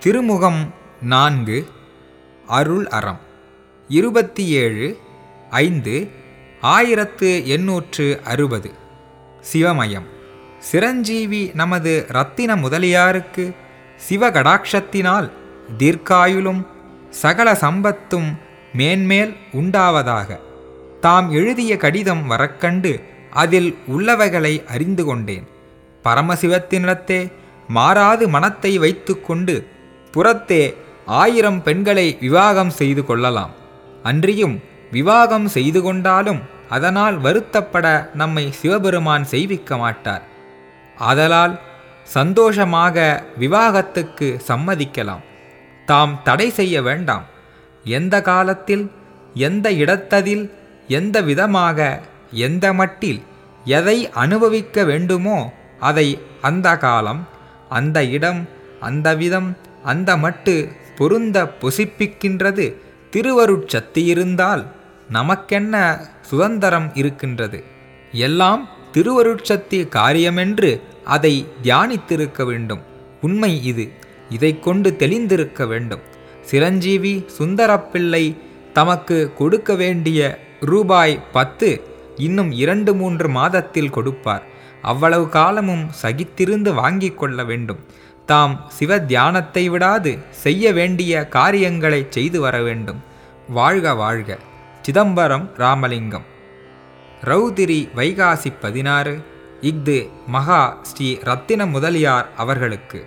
திருமுகம் நான்கு அருள் அறம். இருபத்தி ஏழு ஐந்து ஆயிரத்து எண்ணூற்று அறுபது. சிவமயம். சிரஞ்சீவி நமது ரத்தின முதலியாருக்கு சிவகடாட்சத்தினால் தீர்க்காயுளும் சகல சம்பத்தும் மேன்மேல் உண்டாவதாக. தாம் எழுதிய கடிதம் வரக்கண்டு அதில் உள்ளவைகளை அறிந்து கொண்டேன். பரமசிவத்தினிடத்தே மாறாது மனத்தை வைத்துக்கொண்டு புறத்தே ஆயிரம் பெண்களை விவாகம் செய்து கொள்ளலாம். அன்றியும் விவாகம் செய்து கொண்டாலும் அதனால் வருத்தப்பட நம்மை சிவபெருமான் செய்விக்க மாட்டார். ஆதலால் சந்தோஷமாக விவாகத்துக்கு சம்மதிக்கலாம். தாம் தடை செய்ய வேண்டாம். எந்த காலத்தில் எந்த இடத்ததில் எந்த விதமாக எந்த மட்டில் எதை அனுபவிக்க வேண்டுமோ அதை அந்த காலம் அந்த இடம் அந்த விதம் அந்த மட்டு பொருந்த பொசிப்பிக்கின்றது. திருவருட்சக்தி இருந்தால் நமக்கென்ன சுதந்திரம் இருக்கின்றது? எல்லாம் திருவருட்சக்தி காரியமென்று அதை தியானித்திருக்க வேண்டும். உண்மை இது. இதை கொண்டு தெளிந்திருக்க வேண்டும். சிரஞ்சீவி சுந்தரப்பிள்ளை தமக்கு கொடுக்க வேண்டிய ரூபாய் பத்து இன்னும் இரண்டு மூன்று மாதத்தில் கொடுப்பார். அவ்வளவு காலமும் சகித்திருந்து வாங்கிக் கொள்ள வேண்டும். தாம் சிவ தியானத்தை விடாது செய்ய வேண்டிய காரியங்களை செய்து வர வேண்டும். வாழ்க வாழ்க. சிதம்பரம் ராமலிங்கம். ரௌதிரி வைகாசி பதினாறு. இஃது மகா ஸ்ரீ ரத்தின முதலியார் அவர்களுக்கு.